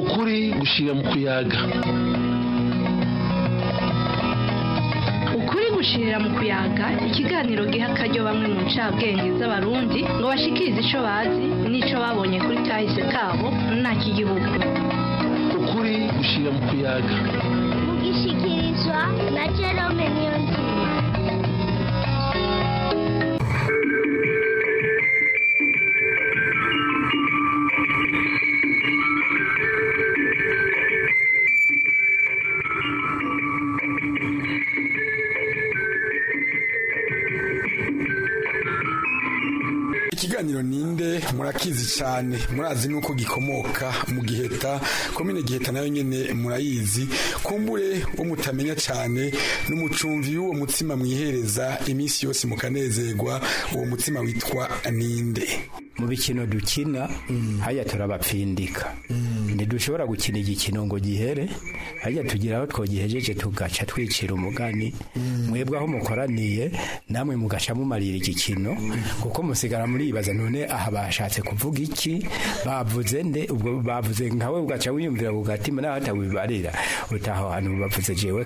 ukuri gushyira mu kuyaga ukuri gushirira mu kuyaga ikiganiro giha akaryo bamwe mu ncabwenge z'abarundi ngo bashikirize icyo bazi n'icyo babonye kuri kahise kabo nta k'igihugu ukuri gushyira mu kuyaga gishyikirizwa na jerome niyonzi cyane murazi nuko gikomoka mu giheta komine giheta nayo nyene murayizi kumbure wo mutamenya cyane n'umucumvi w'uwo mutsima mwihereza iminsi yose mukanezerwa uwo mutsima witwa ninde mu bikino dukina mm. haya turabapfindika mm. Mm. ntidushobora gukina igikino ngo gihere hajya tugira aho twogihejeje tugaca twicira umugani mm. mwebwe aho mukoraniye namwe mugaca mumarira igikino mm. kuko musigara muribaza none aha bashatse kuvuga iki bavuze nde ubwo bavuze nkawe ugaca wiyumvira ku gatima nawe hatabibarira utaho hantu bavuze jewe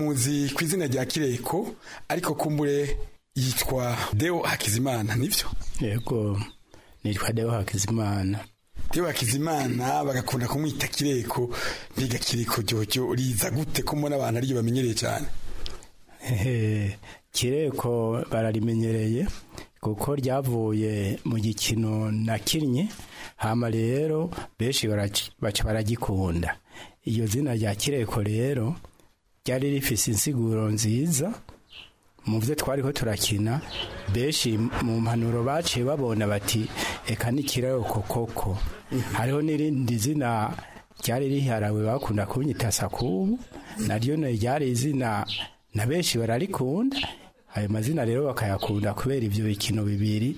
bamuzi ku izina rya kireko ariko kumbure yitwa deo hakizimana nibyo yego nitwa deo hakizimana deo hakizimana bagakunda kumwita kireko mbega kireko jyojo riza gute ko mbona abantu ariyo bamenyereye cyane kireko bararimenyereye kuko ryavuye mu gikino nakinnye hama rero benshi baca baragikunda iyo zina rya kireko rero ryari rifise insiguro nziza mu byo twariho turakina benshi mu mpanuro baciye babona bati reka n'ikiraroko koko hariho n'irindi zina ryari riharawe bakunda kunyita sakubu naryo ryari izina na benshi bararikunda ayo mazina rero bakayakunda kubera ibyo bikino bibiri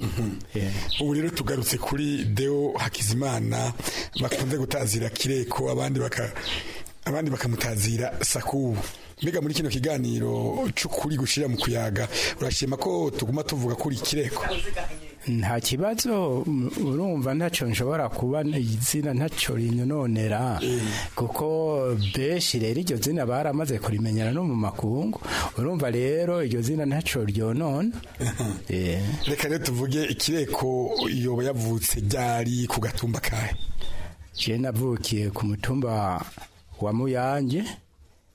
mhm. ubu rero tugarutse kuri deo hakizimana bakunze gutazira kireko abandi abandi bakamutazira sakubu mbega muri kino kiganiro cy'ukuri gushyira mu kuyaga urashima ko tuguma tuvuga kuri kireko nta kibazo urumva ntacyo nshobora kuba izina ntacyo rinyononera kuko benshi rero iryo zina baramaze kurimenyera no mu makungu urumva rero iryo zina ntacyo ryonona eh. reka rero tuvuge ikireko yoba yavutse ryari ku gatumba kawe je navukiye ku mutumba wa muyange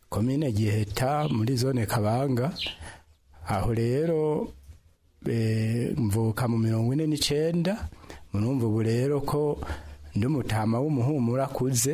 komine giheta muri zone kabanga aho rero Eh, mvuka mu mirongo ine n'icyenda murumva ubu rero ko ndi w'umuhumura akuze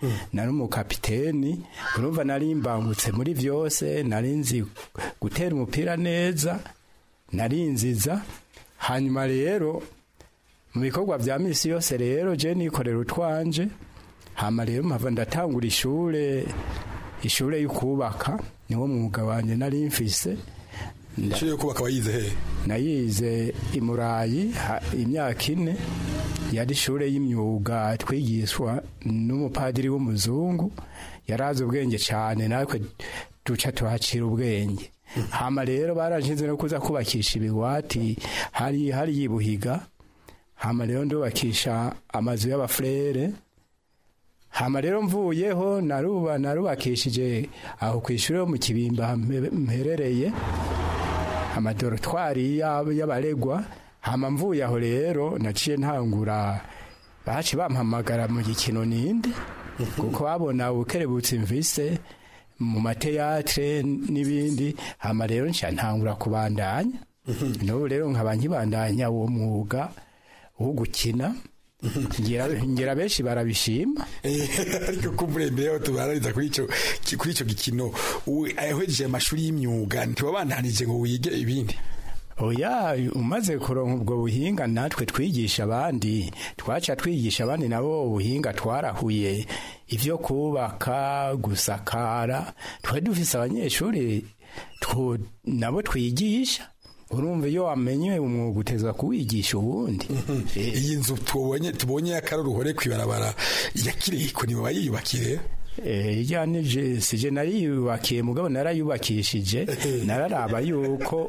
hmm. nari umukapiteni urumva nari mbangutse muri byose nari nzi gutera umupira neza nari nziza hanyuma rero mu bikorwa bya minsi yose rero je nikorera utwanje hama rero mpava ndatangura ishure ishure yo kubaka niwo mwuga wanje nari mfise ishure yo wayize he nayize imurayi imyaka ine yari ishure y'imyuga twigishwa n'umupadiri w'umuzungu yarazi ubwenge cyane natwe duca tuhacira ubwenge hama rero barangize no kuza kubakisha ibigwati hari hari yibuhiga hama rero ndubakisha amazu y'abafurere hama rero mvuyeho naruba narubakishije aho ku mu kibimba mperereye amadorotwari y'abaregwa hama mvuye aho rero naciye ntangura baci bampamagara mu gikino ninde kuko babona ubukerebutse mvise mu mateyatre n'ibindi hama rero nshya ntangura kubandanya uhuh. n'ubu rero nkaba nkibandanya uwo mwuga wo gukina ngera benshi barabishima eh, ariko ko tubarariza kuri icyo gikino ahejeje eh, amashuri y'imyuga ntiwabandanije ngo wige ibindi oya umaze kuronka ubwo buhinga natwe twigisha abandi twaca twigisha abandi nabo ubuhinga twarahuye ibyo kubaka gusakara twari dufise abanyeshuri nabo twigisha urumva iyo wamenye umwuga uteza kuwigisha ubundi iyi nzu tubonye y'akaruruhore ku ibarabara ya kiriko niba bayiyubakire ijyanije eh, sije nariyubakiye mugabo narayubakishije nararaba yuko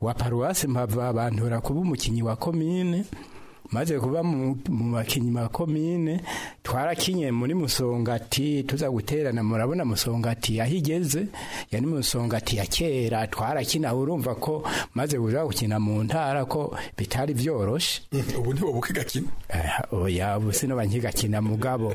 wa paruwasi mpava bantura kuba umukinnyi wa komine maze kuba mu bakinnyi ba komine twarakinye muri musongati tuza guterana murabona musongati yahigeze yani musongati ya kera twarakina urumva ko maze kuja gukina mu ntara ko bitari byoroshe ubu ntibo bukigakina eh, oya oh, ubu sino bankigakina mugabo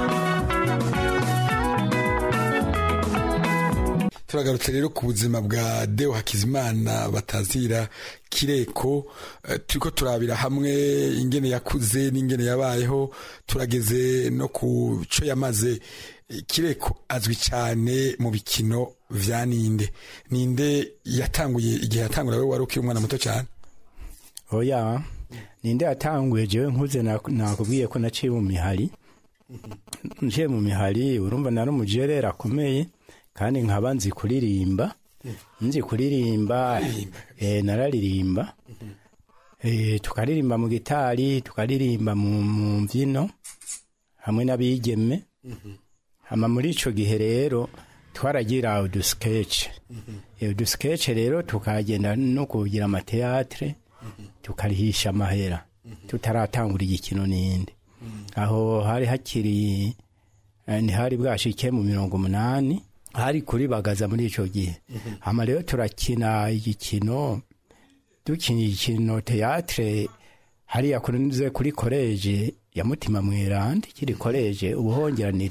turagarutse rero ku buzima bwa deo hakizimana batazira kireko eh, turiko turabira hamwe ingene yakuze n'ingene yabayeho turageze no ku cyo yamaze kireko azwi cyane mu bikino vya ninde ninde yatanguye igihe yatangura we wari ukiri umwana muto cyane oya ninde yatanguye jewe nkuze nakubwiye ko naciye mu mihari nje mu mihari urumva nari umujerera akomeye kandi nkaba nzi kuririmba nzi kuririmba eh, nararirimba eh, tukaririmba mu gitari tukaririmba mu mbyino hamwe n'abigeme mhm. Ama muri icyo gihe rero twaragira udusikeci mhm. udusikeci rero tukagenda no kugira amateatire mhm. tukarihisha amahera mhm. tutaratangura igikino n'indi aho hari hakiri eh, ntihari bwashike mu mirongo umunani hari kuribagaza muri icyo gihe hano rero turakina igikino dukina igikino teatire hariya kunyuze kuri koleje ya mutima mweranda ikiri koleje ubuhongera ni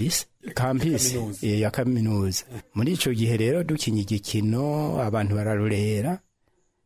kampisi eh, ya kaminuza muri icyo gihe rero dukinya igikino abantu bararurera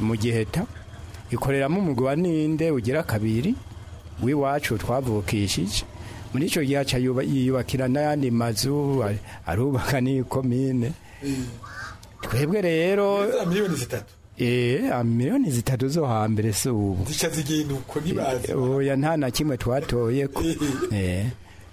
mu giheta ikoreramo umugwa ninde ugira kabiri w'iwacu twavukishije muri icyo gihe yiyubakira n'ayandi mazu arubaka n'ikomine mm. twebwe rero miliyoni zitatu eh, miliyoni zitatu zo hambere si ubu eh, oya nta na kimwe twatoye ko eh,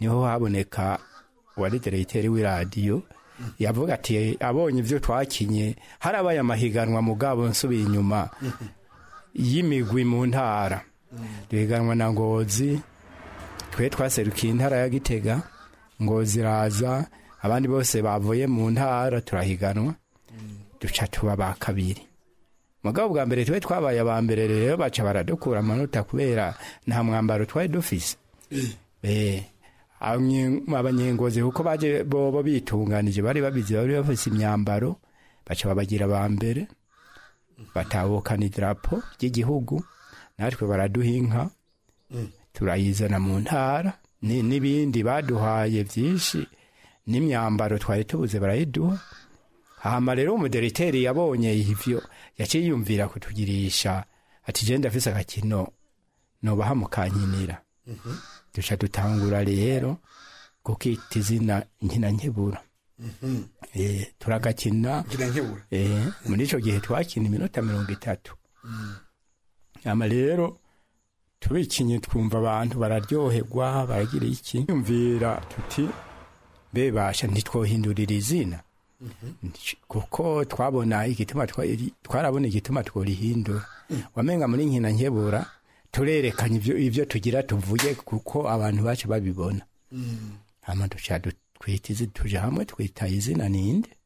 niho haboneka wari deregiteri w'iradiyo yavuga ati abonye ibyo twakinye harabaye amahiganwa mugabo nsubiye inyuma y'imigwi mu ntara duhiganwa na ngozi twe twaserukiye intara ya gitega ngozi iraza abandi bose bavuye mu ntara turahiganwa duca tuba ba kabiri mugabo bwa mbere twari twabaye aba mbere rero baca baradukura amanota kubera nta mwambaro twari dufise eh. Eh, abanyengozi kuko baje bobo bitunganije bari babizi bari bafise imyambaro baca babagira ba mbere batahukana idarapo ry'igihugu natwe baraduha inka eh. turayizana mu ntara n'ibindi baduhaye byinshi n'imyambaro twari tubuze barayiduha hama rero umuderiteri yabonye ivyo yaciye yumvira kutugirisha ati je ndafise agakino nobaha mukanyinira mm duca dutangura rero gukita izina nkina nkebura mm -hmm. turagakina eh, muri ico gihe twakina iminota mirongo itatu mm. ama rero tubikinye twumva abantu bararyoherwa baragira iki yumvira tuti bebasha ntitwohindurira izina kuko twabona igituma twarabona igituma twarihindura wamenga muri nkina nkebura turerekanye ibyo tugira tuvuye kuko abantu bacu babibona hano twita izi tuje hamwe twita izina ninde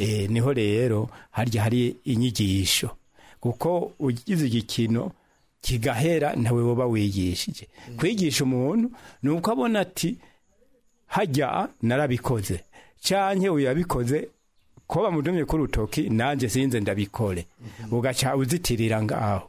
eh, niho rero harya hari inyigisho kuko ugize iki kintu kigahera nawe woba wigishije mm. kwigisha umuntu ni uko abona ati hajya narabikoze canke uyu yabikoze ko bamudomye ku rutoki nanjye sinze ndabikore ugaca uzitirira ngaho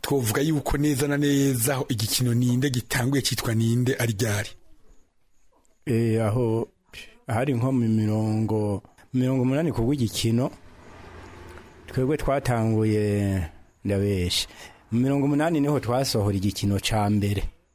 twovuga yuko neza na neza aho igikino ninde gitanguye cyitwa ninde ari ryari eh, aho ahari nko mu mirongo mirongo umunani ku bw'igikino twebwe twatanguye ndabesha mu mirongo umunani niho twasohora igikino cya mbere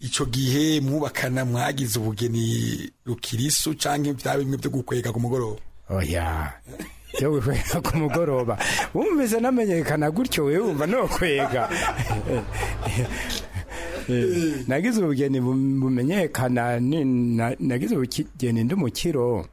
icyo gihe mwubakana mwagize ubugeni rukirisu cyangwa bya bimwe byo gukwega ku mugoroba oya byo gukwega ku mugoroba wumvise namenyekana gutyo wewe wumva ni ukwega nagize ubugeni bumenyekana nagize ubugeni ndi umukiro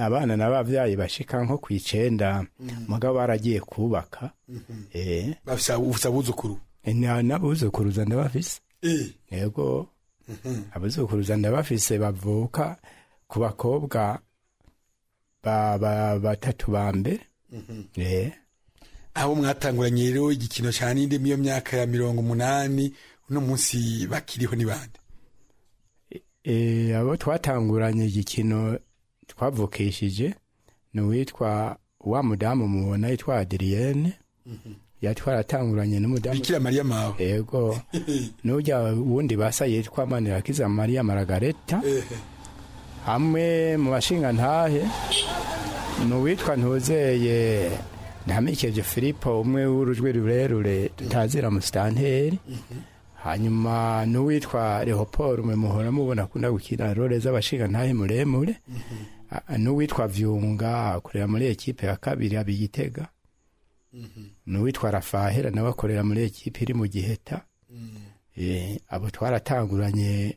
abana n'ababyeyi bashika nko ku icenda mugabo mm-hmm. baragiye kubaka mm-hmm. eh. bafise abuzukuru eh, n'abuzukuruza ndabafise eh. yego mm-hmm. abuzukuruza ndabafise bavuka ku bakobwa batatu ba mbere aho mwatanguranye rero igikino cya ninde miyo myaka ya mirongo umunani uno munsi bakiriho n'ibandi abo twatanguranye igikino twavukishije ni uwitwa wa mudamu mubona yitwa adiriyene mhm. yari n'umudamu bikira mariya mawe yego n'ujya wundi basa yitwa manirakiza mariya maragareta hamwe mu bashinga ntahe ni uwitwa ntuzeye ntamikeje filipo umwe w'urujwi rurerure tutazira musitanteri mhm. hanyuma n'uwitwa leopold umwe muhora mubona akunda gukina role z'abashinga ntahe muremure mhm. n'uwitwa vyunga akorera muri ekipe ya kabiri abiyitega mhm. n'uwitwa rafahera nawe akorera muri ekipe iri mu giheta mhm. eh, abo twaratanguranye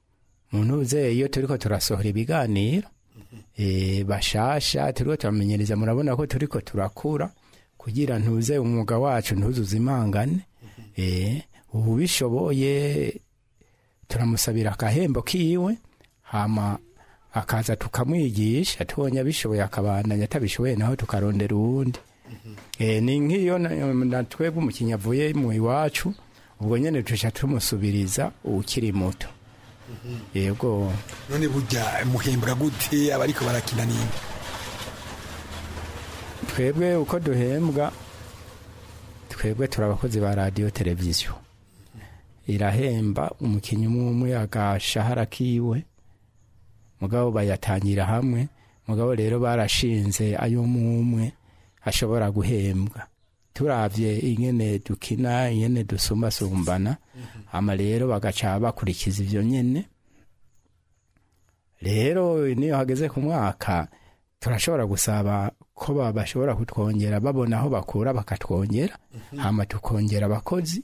mu iyo turiko turasohora ibiganiro mm-hmm. eh, bashasha turiko turamenyereza murabona ko turiko turakura kugira ntuze umwuga wacu ntuzuze imangane mm-hmm. ubu bishoboye turamusabira akahembo kiwe hama akaza tukamwigisha tubonye abishoboye akabandanya atabishoboye naho tukarondera uwundi mhm. eh, ni nk'iyo natwebwe umukinnyi avuye mu iwacu ubwo nyine tujya tumusubiriza ukiri muto mhm. yego none burya muhembura gute abariko barakina nini twebwe uko duhembwa twebwe turi abakozi ba radiyo televiziyo mhm. irahemba umukinnyi umwe umwe agashahara kiwe mugabo bayatangira hamwe mugabo rero barashinze ayo umwe ashobora guhembwa turabye ingene dukina ingene dusumasumbana ama rero bagaca bakurikiza ibyo nyine rero niyo hageze ku mwaka turashobora gusaba ko bashobora kutwongera babona aho bakura bakatwongera hama tukongera abakozi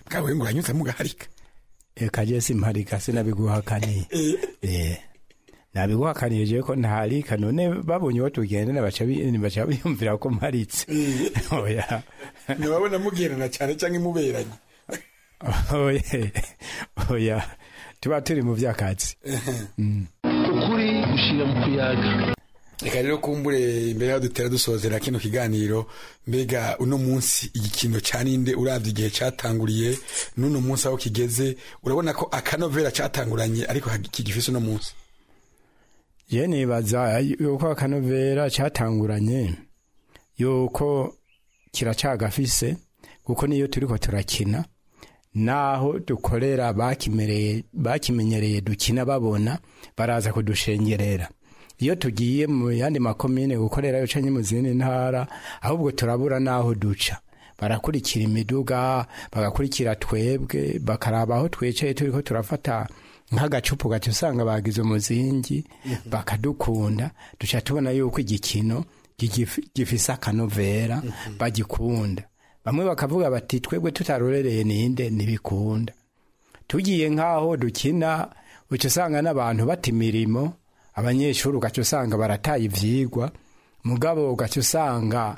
bwawe ngo uranyuze mugaharika reka jesi mparika sinabiguhakaniye eh. eh. nabihwakanirije ko ntaharika none babonye uwo tugendana baca biyumvira ko mparitse eh. ntibabona mugerana cyane cyangwa imuberanye oya tuba turi mu byakatsi mm. ukuri gushira mu kuyaga reka rero kumbure imbere yaho dutera dusozera kino kiganiro mbega uno munsi igikino cya ninde urabye igihe cyatanguriye n'uno munsi aho kigeze urabona ko akanovera cyatanguranye ariko kigifise uno munsi ye nibaza yuko akanovera cyatanguranye yuko kiracyagafise kuko niyo turi turakina naho dukorera bakimenyereye dukina babona baraza kudushengerera iyo tugiye mu yandi makomine gukorera iyo mu zindi ntara ahubwo turabura n'aho duca barakurikira imiduga bagakurikira twebwe bakaraba aho twiceye turi turafata nk'agacupu gake usanga bagize umuzingi mm-hmm. bakadukunda dushya tubona yuko igikino gifise akanovera mm-hmm. bagikunda bamwe bakavuga bati twebwe tutarorereye ninde ntibikunda tugiye nk'aho dukina uca usanga n'abantu bata imirimo abanyeshuri ugaca usanga barataye ibyigwa mugabo ugaca usanga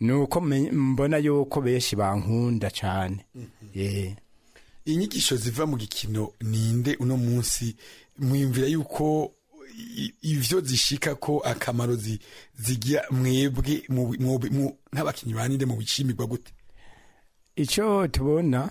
ni uko mbona yuko benshi bankunda cyane mhm. inyigisho ziva mu gikino ninde uno munsi mwimvira yuko ibyo zishika ko akamaro zigira mwebwe nk'abakinnyi ba ninde mu bishimirwa gute icyo tubona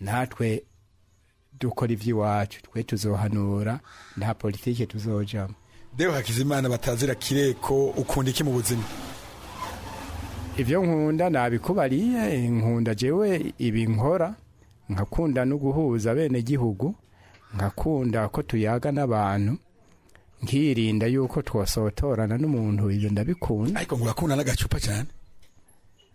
natwe dukora iby'iwacu twe tuzohanura nta politiki tuzojamo dewe hakizimana batazira kireko ukunda iki mu buzima ibyo nkunda nabikubariye nkunda jewe ibi nkora nkakunda no guhuza bene gihugu nkakunda ko tuyaga n'abantu nkirinda yuko twasotorana n'umuntu ibyo ndabikunda ariko ngo urakunda n'agacupa cyane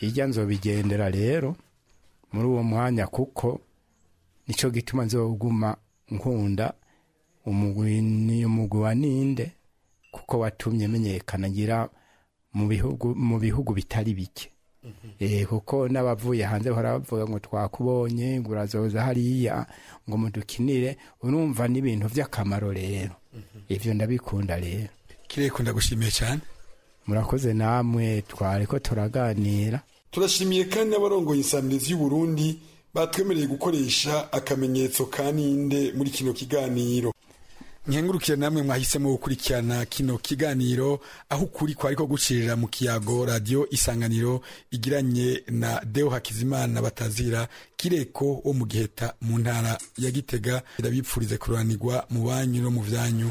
ijya nzobigendera rero muri uwo mwanya kuko nicyo gituma nzoguma nkunda umugwi ni wa ninde kuko watumye menyekana ngira mu bihugu bitari bike mhm. eh, kuko n'abavuye hanze bahora bavuga ngo twakubonye ngo urazoza hariya ngo mudukinire urumva n'ibintu by'akamaro rero mhm. ibyo ndabikunda rero kirekunda gushimiye cyane murakoze namwe twari ko turaganira turashimiye kandi n'abarongoye insamizi y'uburundi batwemereye gukoresha akamenyetso ka ninde muri kino kiganiro nkengurukiye namwe mwahisemo gukurikirana kino kiganiro aho ukuri kwari ko gucirira mu kiyago radiyo isanganiro igiranye na deo hakizimana batazira kireko wo mu giheta mu ntara ya gitega irabipfurize kuranirwa mu banyu no mu byanyu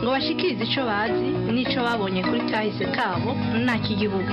ngo bashikirize icyo bazi n'icyo babonye kuri kahise kabo nta k'igihugu